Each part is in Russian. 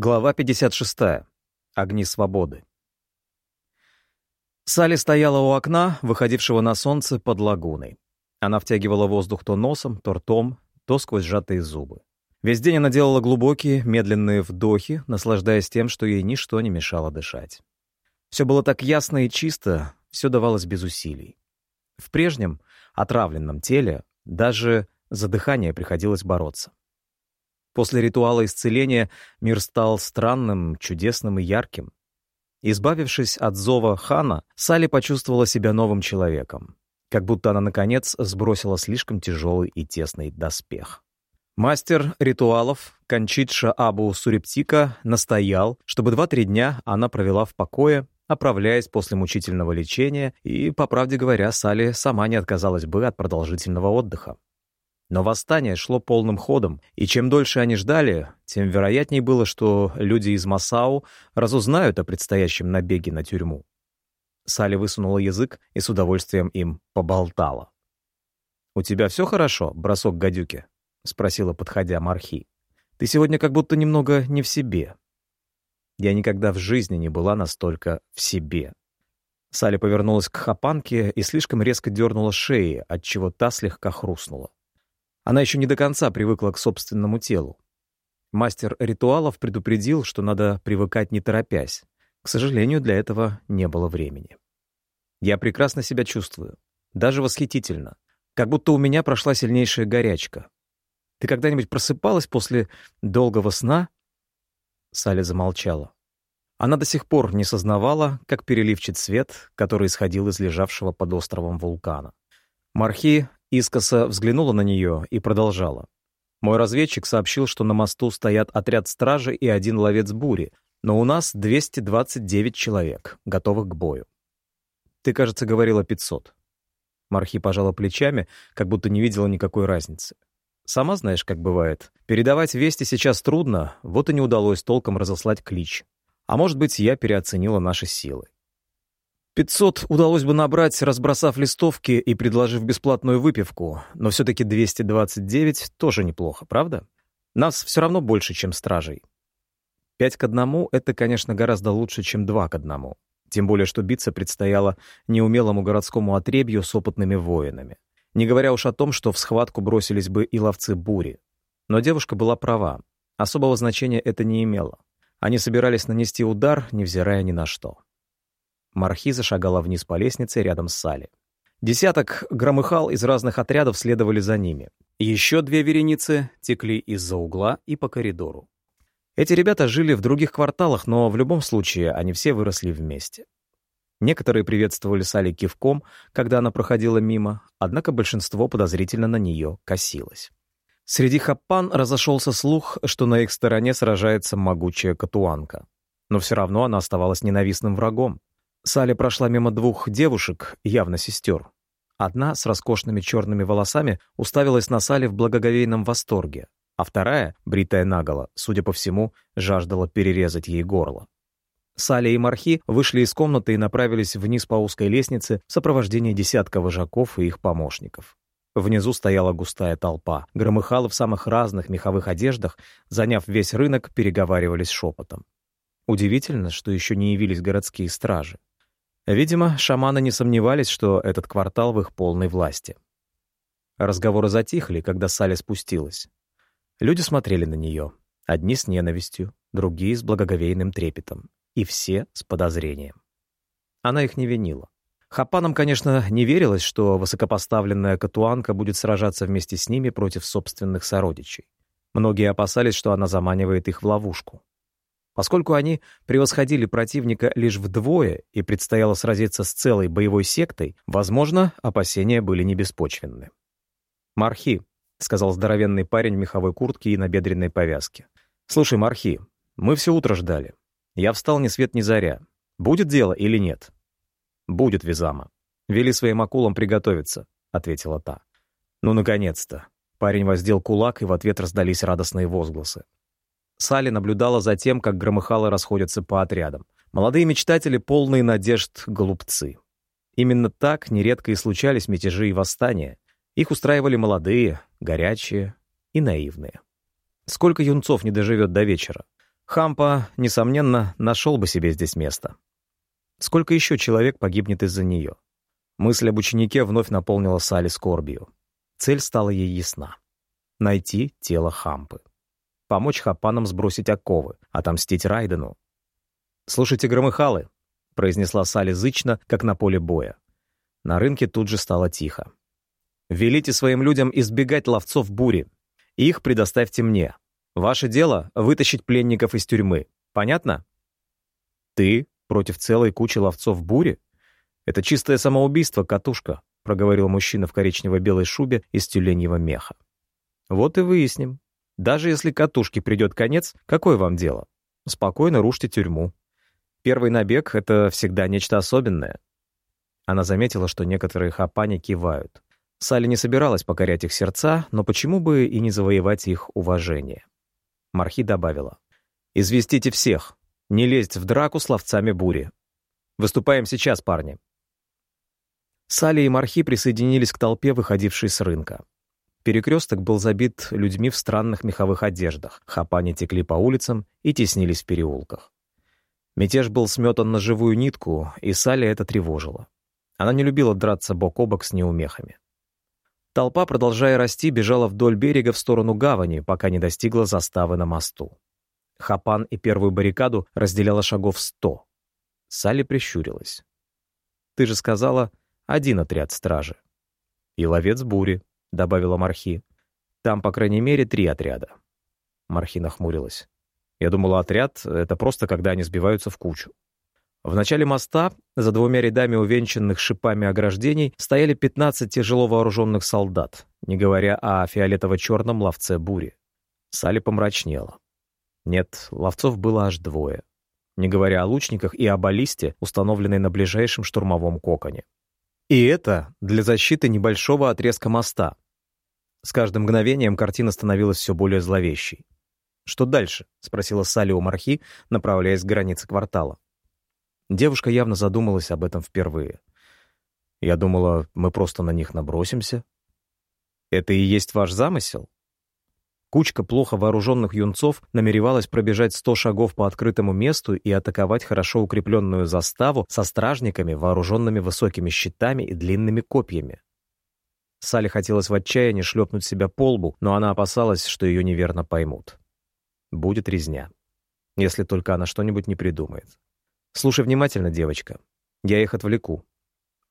Глава 56. Огни свободы. Салли стояла у окна, выходившего на солнце под лагуной. Она втягивала воздух то носом, то ртом, то сквозь сжатые зубы. Весь день она делала глубокие, медленные вдохи, наслаждаясь тем, что ей ничто не мешало дышать. Все было так ясно и чисто, все давалось без усилий. В прежнем, отравленном теле даже за дыхание приходилось бороться. После ритуала исцеления мир стал странным, чудесным и ярким. Избавившись от зова хана, Салли почувствовала себя новым человеком, как будто она, наконец, сбросила слишком тяжелый и тесный доспех. Мастер ритуалов Кончитша Абу Сурептика настоял, чтобы два-три дня она провела в покое, оправляясь после мучительного лечения, и, по правде говоря, Салли сама не отказалась бы от продолжительного отдыха. Но восстание шло полным ходом, и чем дольше они ждали, тем вероятнее было, что люди из Масау разузнают о предстоящем набеге на тюрьму. Салли высунула язык и с удовольствием им поболтала. «У тебя все хорошо, бросок гадюки?» — спросила, подходя Мархи. «Ты сегодня как будто немного не в себе». Я никогда в жизни не была настолько в себе. Салли повернулась к хапанке и слишком резко дернула шеи, отчего та слегка хрустнула. Она еще не до конца привыкла к собственному телу. Мастер ритуалов предупредил, что надо привыкать не торопясь. К сожалению, для этого не было времени. Я прекрасно себя чувствую. Даже восхитительно. Как будто у меня прошла сильнейшая горячка. Ты когда-нибудь просыпалась после долгого сна? Салли замолчала. Она до сих пор не сознавала, как переливчат свет, который исходил из лежавшего под островом вулкана. Мархи Искоса взглянула на нее и продолжала. Мой разведчик сообщил, что на мосту стоят отряд стражи и один ловец бури, но у нас 229 человек, готовых к бою. Ты, кажется, говорила 500. Мархи пожала плечами, как будто не видела никакой разницы. Сама знаешь, как бывает. Передавать вести сейчас трудно, вот и не удалось толком разослать клич. А может быть, я переоценила наши силы. 500 удалось бы набрать, разбросав листовки и предложив бесплатную выпивку, но все-таки 229 тоже неплохо, правда? Нас все равно больше, чем стражей. Пять к одному — это, конечно, гораздо лучше, чем два к одному. Тем более, что биться предстояло неумелому городскому отребью с опытными воинами. Не говоря уж о том, что в схватку бросились бы и ловцы бури. Но девушка была права. Особого значения это не имело. Они собирались нанести удар, невзирая ни на что. Мархиза шагала вниз по лестнице рядом с Салли. Десяток громыхал из разных отрядов следовали за ними. Еще две вереницы текли из-за угла и по коридору. Эти ребята жили в других кварталах, но в любом случае они все выросли вместе. Некоторые приветствовали Салли кивком, когда она проходила мимо, однако большинство подозрительно на нее косилось. Среди хаппан разошелся слух, что на их стороне сражается могучая катуанка. Но все равно она оставалась ненавистным врагом. Салли прошла мимо двух девушек, явно сестер. Одна с роскошными черными волосами уставилась на Салли в благоговейном восторге, а вторая, бритая наголо, судя по всему, жаждала перерезать ей горло. Салли и Мархи вышли из комнаты и направились вниз по узкой лестнице в сопровождении десятка вожаков и их помощников. Внизу стояла густая толпа. Громыхалы в самых разных меховых одеждах, заняв весь рынок, переговаривались шепотом. Удивительно, что еще не явились городские стражи. Видимо, шаманы не сомневались, что этот квартал в их полной власти. Разговоры затихли, когда Салли спустилась. Люди смотрели на нее. Одни с ненавистью, другие с благоговейным трепетом. И все с подозрением. Она их не винила. Хапанам, конечно, не верилось, что высокопоставленная катуанка будет сражаться вместе с ними против собственных сородичей. Многие опасались, что она заманивает их в ловушку. Поскольку они превосходили противника лишь вдвое и предстояло сразиться с целой боевой сектой, возможно, опасения были не беспочвенны. «Мархи», — сказал здоровенный парень в меховой куртке и на бедренной повязке. «Слушай, Мархи, мы все утро ждали. Я встал ни свет ни заря. Будет дело или нет?» «Будет, Визама. Вели своим акулам приготовиться», — ответила та. «Ну, наконец-то». Парень воздел кулак, и в ответ раздались радостные возгласы. Салли наблюдала за тем, как громыхалы расходятся по отрядам. Молодые мечтатели, полные надежд, голубцы. Именно так нередко и случались мятежи и восстания. Их устраивали молодые, горячие и наивные. Сколько юнцов не доживет до вечера? Хампа, несомненно, нашел бы себе здесь место. Сколько еще человек погибнет из-за нее? Мысль об ученике вновь наполнила Салли скорбью. Цель стала ей ясна. Найти тело Хампы. Помочь Хапанам сбросить оковы, отомстить Райдену. «Слушайте, громыхалы», — произнесла Салли зычно, как на поле боя. На рынке тут же стало тихо. «Велите своим людям избегать ловцов бури. Их предоставьте мне. Ваше дело — вытащить пленников из тюрьмы. Понятно? Ты против целой кучи ловцов бури? Это чистое самоубийство, катушка, — проговорил мужчина в коричнево-белой шубе из тюленьего меха. Вот и выясним. Даже если катушке придет конец, какое вам дело? Спокойно рушьте тюрьму. Первый набег — это всегда нечто особенное. Она заметила, что некоторые хапани кивают. Салли не собиралась покорять их сердца, но почему бы и не завоевать их уважение? Мархи добавила. «Известите всех. Не лезть в драку с ловцами бури. Выступаем сейчас, парни». Сали и Мархи присоединились к толпе, выходившей с рынка. Перекресток был забит людьми в странных меховых одеждах. Хапани текли по улицам и теснились в переулках. Мятеж был сметан на живую нитку, и Салли это тревожило. Она не любила драться бок о бок с неумехами. Толпа, продолжая расти, бежала вдоль берега в сторону гавани, пока не достигла заставы на мосту. Хапан и первую баррикаду разделяла шагов сто. Салли прищурилась. «Ты же сказала, один отряд стражи». «И ловец бури», — добавила Мархи. «Там, по крайней мере, три отряда». Мархи нахмурилась. «Я думала, отряд — это просто когда они сбиваются в кучу». В начале моста, за двумя рядами увенчанных шипами ограждений, стояли 15 тяжело вооруженных солдат, не говоря о фиолетово-черном ловце бури. Салли помрачнела. Нет, ловцов было аж двое. Не говоря о лучниках и о баллисте, установленной на ближайшем штурмовом коконе. И это для защиты небольшого отрезка моста. С каждым мгновением картина становилась все более зловещей. «Что дальше?» — спросила Салли у Мархи, направляясь к границе квартала. Девушка явно задумалась об этом впервые. Я думала, мы просто на них набросимся. Это и есть ваш замысел? Кучка плохо вооруженных юнцов намеревалась пробежать сто шагов по открытому месту и атаковать хорошо укрепленную заставу со стражниками, вооруженными высокими щитами и длинными копьями. Салли хотелось в отчаянии шлепнуть себя по лбу, но она опасалась, что ее неверно поймут. Будет резня. Если только она что-нибудь не придумает. Слушай внимательно, девочка. Я их отвлеку.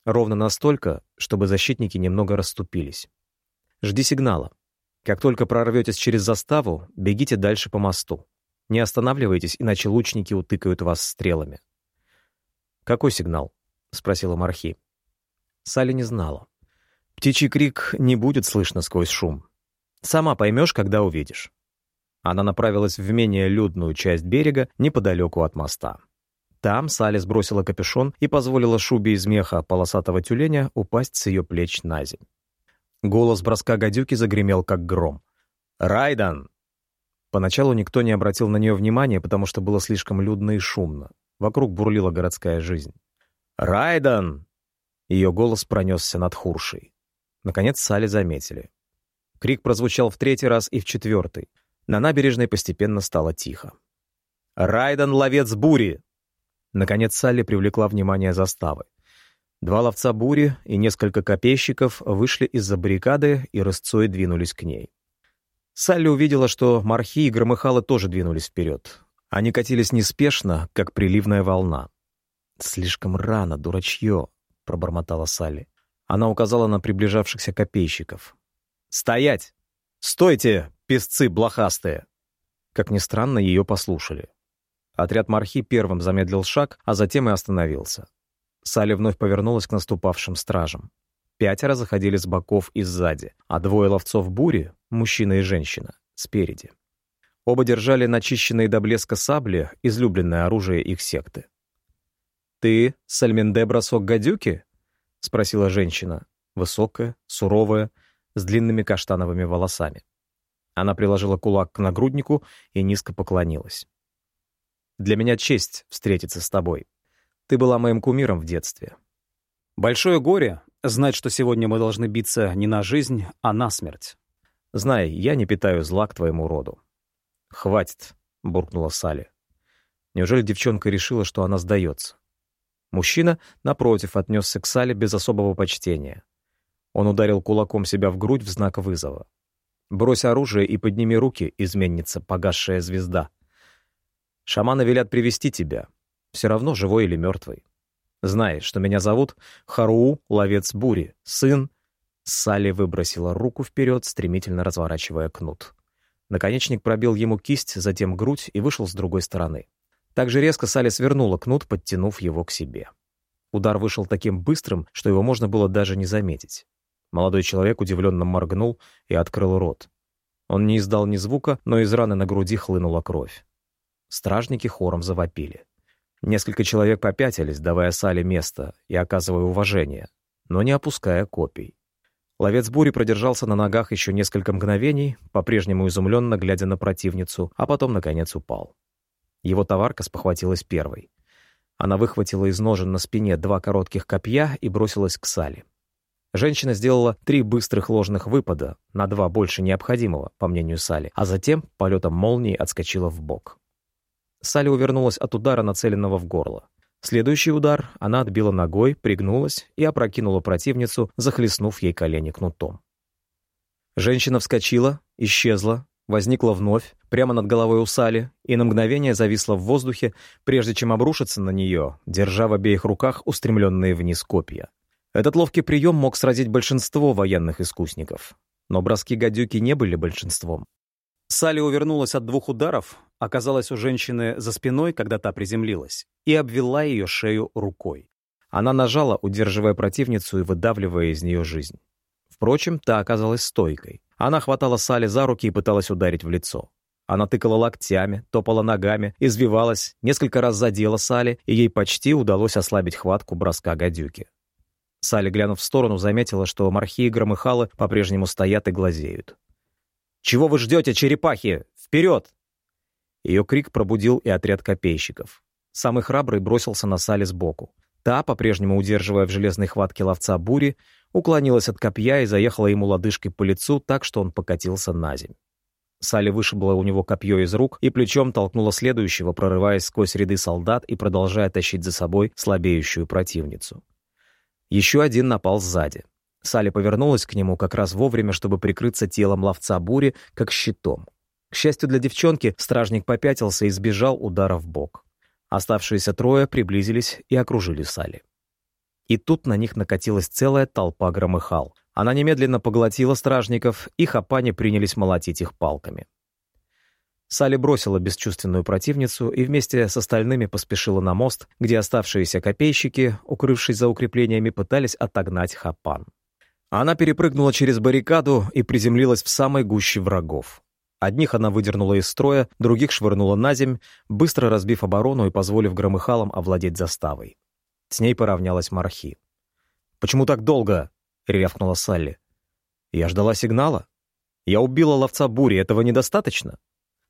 Ровно настолько, чтобы защитники немного расступились. Жди сигнала. Как только прорветесь через заставу, бегите дальше по мосту. Не останавливайтесь, иначе лучники утыкают вас стрелами. «Какой сигнал?» — спросила Мархи. Салли не знала. Птичий крик не будет слышно сквозь шум. Сама поймешь, когда увидишь. Она направилась в менее людную часть берега неподалеку от моста. Там Салли сбросила капюшон и позволила шубе из меха полосатого тюленя упасть с ее плеч на земь. Голос броска гадюки загремел, как гром. «Райдан!» Поначалу никто не обратил на нее внимания, потому что было слишком людно и шумно. Вокруг бурлила городская жизнь. «Райдан!» Ее голос пронесся над Хуршей. Наконец Салли заметили. Крик прозвучал в третий раз и в четвертый. На набережной постепенно стало тихо. «Райдан — ловец бури!» Наконец Салли привлекла внимание заставы. Два ловца бури и несколько копейщиков вышли из-за баррикады и рысцой двинулись к ней. Салли увидела, что Мархи и Громыхалы тоже двинулись вперед. Они катились неспешно, как приливная волна. «Слишком рано, дурачье», — пробормотала Салли. Она указала на приближавшихся копейщиков. «Стоять! Стойте, песцы блохастые!» Как ни странно, ее послушали. Отряд Мархи первым замедлил шаг, а затем и остановился. Салли вновь повернулась к наступавшим стражам. Пятеро заходили с боков и сзади, а двое ловцов бури, мужчина и женщина, спереди. Оба держали начищенные до блеска сабли, излюбленное оружие их секты. «Ты Сальменде бросок гадюки?» — спросила женщина, высокая, суровая, с длинными каштановыми волосами. Она приложила кулак к нагруднику и низко поклонилась. Для меня честь встретиться с тобой. Ты была моим кумиром в детстве. Большое горе — знать, что сегодня мы должны биться не на жизнь, а на смерть. Знай, я не питаю зла к твоему роду. Хватит. — буркнула Салли. Неужели девчонка решила, что она сдается? Мужчина, напротив, отнесся к Сале без особого почтения. Он ударил кулаком себя в грудь в знак вызова. «Брось оружие и подними руки, изменница, погасшая звезда. Шаманы велят привести тебя. Все равно, живой или мертвый. Знаешь, что меня зовут Харуу, ловец бури, сын...» Салли выбросила руку вперед, стремительно разворачивая кнут. Наконечник пробил ему кисть, затем грудь и вышел с другой стороны. Так же резко Салли свернула кнут, подтянув его к себе. Удар вышел таким быстрым, что его можно было даже не заметить. Молодой человек удивленно моргнул и открыл рот. Он не издал ни звука, но из раны на груди хлынула кровь. Стражники хором завопили. Несколько человек попятились, давая Сале место и оказывая уважение, но не опуская копий. Ловец бури продержался на ногах еще несколько мгновений, по-прежнему изумленно глядя на противницу, а потом, наконец, упал. Его товарка спохватилась первой. Она выхватила из ножен на спине два коротких копья и бросилась к Сале. Женщина сделала три быстрых ложных выпада, на два больше необходимого, по мнению Сали, а затем полетом молнии отскочила в бок. Салли увернулась от удара, нацеленного в горло. Следующий удар она отбила ногой, пригнулась и опрокинула противницу, захлестнув ей колени кнутом. Женщина вскочила, исчезла, возникла вновь, прямо над головой у Сали, и на мгновение зависла в воздухе, прежде чем обрушиться на нее, держа в обеих руках устремленные вниз копья. Этот ловкий прием мог сразить большинство военных искусников. Но броски гадюки не были большинством. Салли увернулась от двух ударов, оказалась у женщины за спиной, когда та приземлилась, и обвела ее шею рукой. Она нажала, удерживая противницу и выдавливая из нее жизнь. Впрочем, та оказалась стойкой. Она хватала Салли за руки и пыталась ударить в лицо. Она тыкала локтями, топала ногами, извивалась, несколько раз задела Салли, и ей почти удалось ослабить хватку броска гадюки. Салли, глянув в сторону, заметила, что морхи и громыхалы по-прежнему стоят и глазеют. «Чего вы ждете, черепахи? Вперед!» Ее крик пробудил и отряд копейщиков. Самый храбрый бросился на Салли сбоку. Та, по-прежнему удерживая в железной хватке ловца бури, уклонилась от копья и заехала ему лодыжкой по лицу так, что он покатился на земь. Салли вышибла у него копье из рук и плечом толкнула следующего, прорываясь сквозь ряды солдат и продолжая тащить за собой слабеющую противницу. Еще один напал сзади. Салли повернулась к нему как раз вовремя, чтобы прикрыться телом ловца бури, как щитом. К счастью для девчонки, стражник попятился и сбежал удара в бок. Оставшиеся трое приблизились и окружили Салли. И тут на них накатилась целая толпа громыхал. Она немедленно поглотила стражников, и хапани принялись молотить их палками. Салли бросила бесчувственную противницу и вместе с остальными поспешила на мост, где оставшиеся копейщики, укрывшись за укреплениями, пытались отогнать хапан. Она перепрыгнула через баррикаду и приземлилась в самой гуще врагов. Одних она выдернула из строя, других швырнула на земь, быстро разбив оборону и позволив громыхалам овладеть заставой. С ней поравнялась Мархи. «Почему так долго?» — рявкнула Салли. «Я ждала сигнала. Я убила ловца бури, этого недостаточно?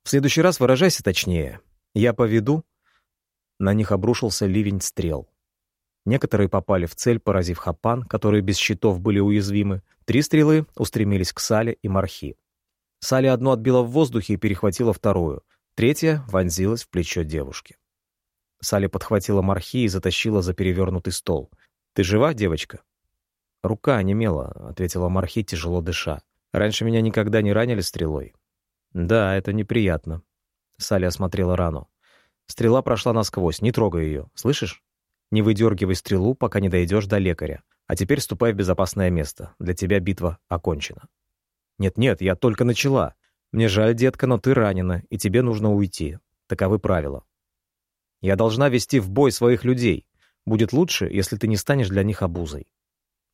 В следующий раз выражайся точнее. Я поведу...» На них обрушился ливень стрел. Некоторые попали в цель, поразив хапан, которые без щитов были уязвимы. Три стрелы устремились к Сале и Мархи. Салли одну отбила в воздухе и перехватила вторую. Третья вонзилась в плечо девушки. Салли подхватила Мархи и затащила за перевернутый стол. «Ты жива, девочка?» «Рука онемела», — ответила Мархи, тяжело дыша. «Раньше меня никогда не ранили стрелой». «Да, это неприятно». Салли осмотрела рану. «Стрела прошла насквозь, не трогай ее, слышишь? Не выдергивай стрелу, пока не дойдешь до лекаря. А теперь ступай в безопасное место. Для тебя битва окончена». «Нет-нет, я только начала. Мне жаль, детка, но ты ранена, и тебе нужно уйти. Таковы правила. Я должна вести в бой своих людей. Будет лучше, если ты не станешь для них обузой».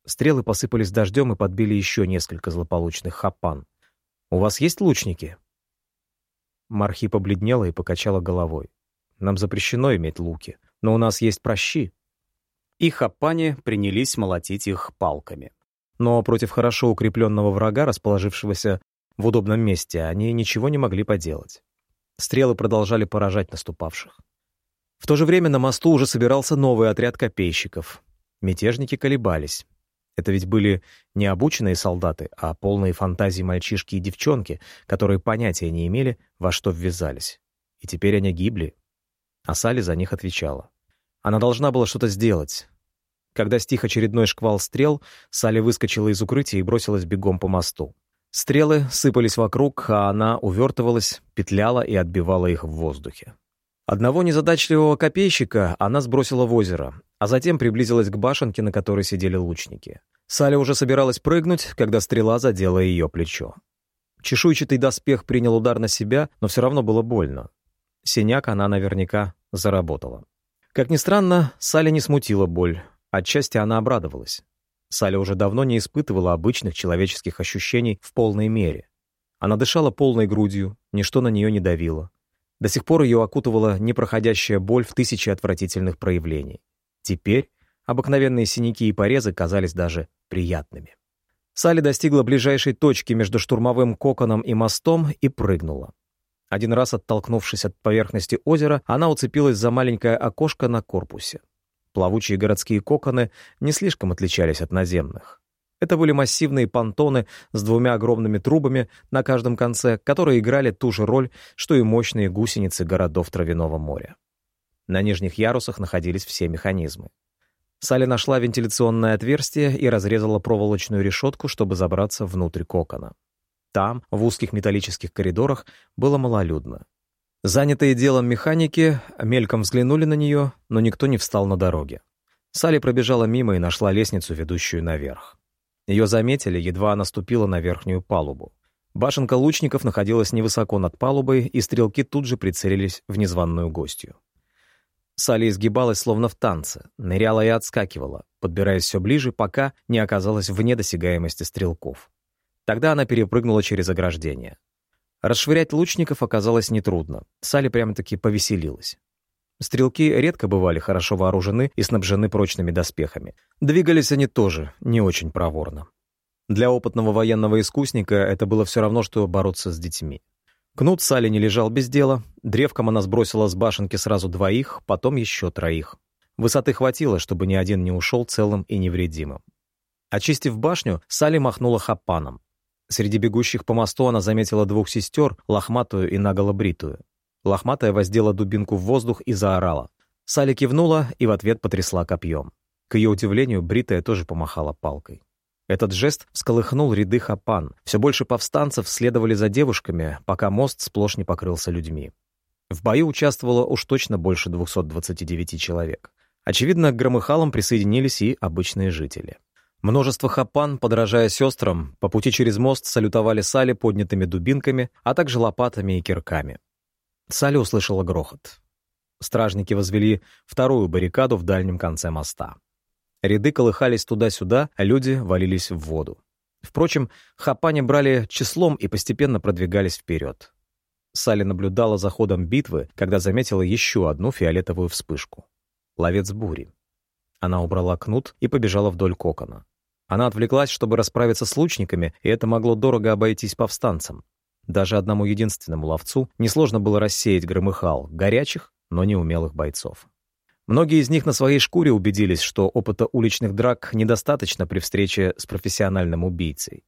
Стрелы посыпались дождем и подбили еще несколько злополучных хапан. «У вас есть лучники?» Мархи побледнела и покачала головой. «Нам запрещено иметь луки, но у нас есть прощи». И хапани принялись молотить их палками. Но против хорошо укрепленного врага, расположившегося в удобном месте, они ничего не могли поделать. Стрелы продолжали поражать наступавших. В то же время на мосту уже собирался новый отряд копейщиков. Мятежники колебались. Это ведь были не обученные солдаты, а полные фантазии мальчишки и девчонки, которые понятия не имели, во что ввязались. И и теперь они гибли. А Салли за них отвечала. Она должна была что-то сделать. Когда стих очередной шквал стрел, Салли выскочила из укрытия и бросилась бегом по мосту. Стрелы сыпались вокруг, а она увертывалась, петляла и отбивала их в воздухе. Одного незадачливого копейщика она сбросила в озеро, а затем приблизилась к башенке, на которой сидели лучники. Саля уже собиралась прыгнуть, когда стрела задела ее плечо. Чешуйчатый доспех принял удар на себя, но все равно было больно. Синяк она наверняка заработала. Как ни странно, Саля не смутила боль. Отчасти она обрадовалась. Саля уже давно не испытывала обычных человеческих ощущений в полной мере. Она дышала полной грудью, ничто на нее не давило. До сих пор ее окутывала непроходящая боль в тысячи отвратительных проявлений. Теперь обыкновенные синяки и порезы казались даже приятными. Салли достигла ближайшей точки между штурмовым коконом и мостом и прыгнула. Один раз оттолкнувшись от поверхности озера, она уцепилась за маленькое окошко на корпусе. Плавучие городские коконы не слишком отличались от наземных. Это были массивные понтоны с двумя огромными трубами на каждом конце, которые играли ту же роль, что и мощные гусеницы городов Травяного моря. На нижних ярусах находились все механизмы. Салли нашла вентиляционное отверстие и разрезала проволочную решетку, чтобы забраться внутрь кокона. Там, в узких металлических коридорах, было малолюдно. Занятые делом механики мельком взглянули на нее, но никто не встал на дороге. Салли пробежала мимо и нашла лестницу, ведущую наверх. Ее заметили, едва она ступила на верхнюю палубу. Башенка лучников находилась невысоко над палубой, и стрелки тут же прицелились в незваную гостью. Салли изгибалась словно в танце, ныряла и отскакивала, подбираясь все ближе, пока не оказалась вне досягаемости стрелков. Тогда она перепрыгнула через ограждение. Расшвырять лучников оказалось нетрудно. Салли прямо-таки повеселилась. Стрелки редко бывали хорошо вооружены и снабжены прочными доспехами. Двигались они тоже не очень проворно. Для опытного военного искусника это было все равно, что бороться с детьми. Кнут Салли не лежал без дела. Древком она сбросила с башенки сразу двоих, потом еще троих. Высоты хватило, чтобы ни один не ушел целым и невредимым. Очистив башню, Салли махнула хапаном. Среди бегущих по мосту она заметила двух сестер, лохматую и наголо бритую. Лохматая воздела дубинку в воздух и заорала. Салли кивнула и в ответ потрясла копьем. К ее удивлению, бритая тоже помахала палкой. Этот жест всколыхнул ряды хапан. Все больше повстанцев следовали за девушками, пока мост сплошь не покрылся людьми. В бою участвовало уж точно больше 229 человек. Очевидно, к громыхалам присоединились и обычные жители. Множество хапан, подражая сестрам, по пути через мост салютовали Сале поднятыми дубинками, а также лопатами и кирками. Салли услышала грохот. Стражники возвели вторую баррикаду в дальнем конце моста. Ряды колыхались туда-сюда, а люди валились в воду. Впрочем, хапани брали числом и постепенно продвигались вперед. Салли наблюдала за ходом битвы, когда заметила еще одну фиолетовую вспышку. Ловец бури. Она убрала кнут и побежала вдоль кокона. Она отвлеклась, чтобы расправиться с лучниками, и это могло дорого обойтись повстанцам. Даже одному единственному ловцу несложно было рассеять громыхал, горячих, но неумелых бойцов. Многие из них на своей шкуре убедились, что опыта уличных драк недостаточно при встрече с профессиональным убийцей.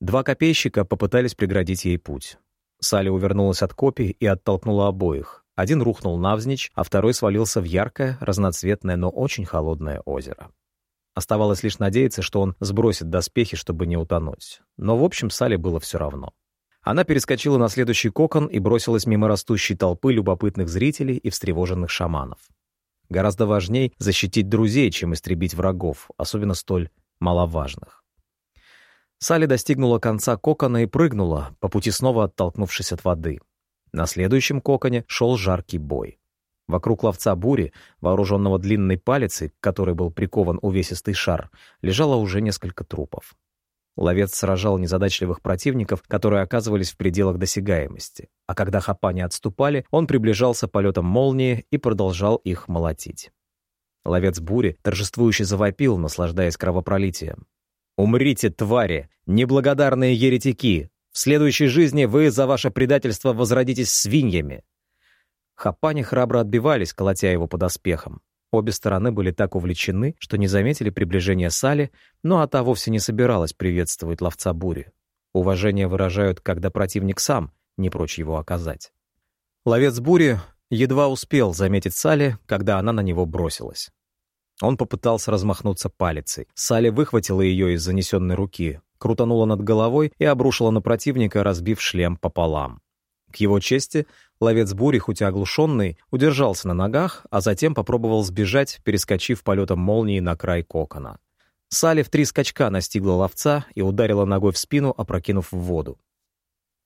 Два копейщика попытались преградить ей путь. Салли увернулась от копий и оттолкнула обоих. Один рухнул навзничь, а второй свалился в яркое, разноцветное, но очень холодное озеро. Оставалось лишь надеяться, что он сбросит доспехи, чтобы не утонуть. Но, в общем, Салли было все равно. Она перескочила на следующий кокон и бросилась мимо растущей толпы любопытных зрителей и встревоженных шаманов. Гораздо важней защитить друзей, чем истребить врагов, особенно столь маловажных. Салли достигнула конца кокона и прыгнула, по пути снова оттолкнувшись от воды. На следующем коконе шел жаркий бой. Вокруг ловца бури, вооруженного длинной палицей, к которой был прикован увесистый шар, лежало уже несколько трупов. Ловец сражал незадачливых противников, которые оказывались в пределах досягаемости. А когда хапани отступали, он приближался полетом молнии и продолжал их молотить. Ловец бури торжествующе завопил, наслаждаясь кровопролитием. «Умрите, твари! Неблагодарные еретики! В следующей жизни вы за ваше предательство возродитесь свиньями!» Хапани храбро отбивались, колотя его под оспехом. Обе стороны были так увлечены, что не заметили приближения Сали, но а та вовсе не собиралась приветствовать ловца бури. Уважение выражают, когда противник сам не прочь его оказать. Ловец бури едва успел заметить Салли, когда она на него бросилась. Он попытался размахнуться палицей. Салли выхватила ее из занесенной руки, крутанула над головой и обрушила на противника, разбив шлем пополам. К его чести, ловец бури, хоть и оглушенный, удержался на ногах, а затем попробовал сбежать, перескочив полетом молнии на край кокона. Салли в три скачка настигла ловца и ударила ногой в спину, опрокинув в воду.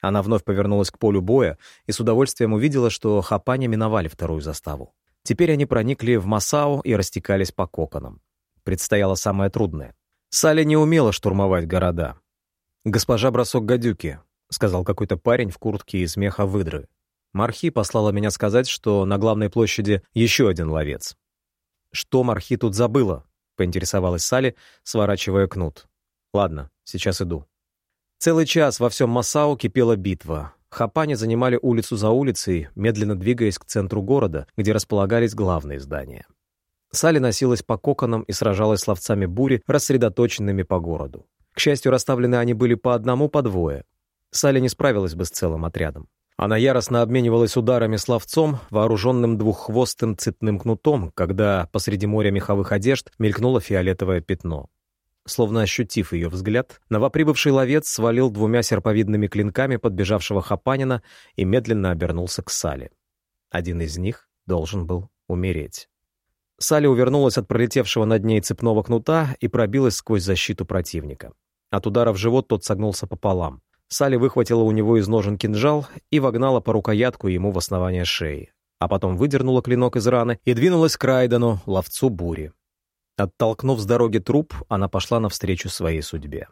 Она вновь повернулась к полю боя и с удовольствием увидела, что хапани миновали вторую заставу. Теперь они проникли в Масау и растекались по коконам. Предстояло самое трудное. Салли не умела штурмовать города. «Госпожа бросок гадюки», — сказал какой-то парень в куртке из меха выдры. Мархи послала меня сказать, что на главной площади еще один ловец. «Что Мархи тут забыла?» — поинтересовалась Салли, сворачивая кнут. «Ладно, сейчас иду». Целый час во всем Масау кипела битва. Хапани занимали улицу за улицей, медленно двигаясь к центру города, где располагались главные здания. Сали носилась по коконам и сражалась с ловцами бури, рассредоточенными по городу. К счастью, расставлены они были по одному, по двое. Сали не справилась бы с целым отрядом. Она яростно обменивалась ударами с ловцом, вооруженным двуххвостым цепным кнутом, когда посреди моря меховых одежд мелькнуло фиолетовое пятно. Словно ощутив ее взгляд, новоприбывший ловец свалил двумя серповидными клинками подбежавшего Хапанина и медленно обернулся к Сале. Один из них должен был умереть. Салли увернулась от пролетевшего над ней цепного кнута и пробилась сквозь защиту противника. От удара в живот тот согнулся пополам. Салли выхватила у него из ножен кинжал и вогнала по рукоятку ему в основание шеи, а потом выдернула клинок из раны и двинулась к Райдену, ловцу бури. Оттолкнув с дороги труп, она пошла навстречу своей судьбе.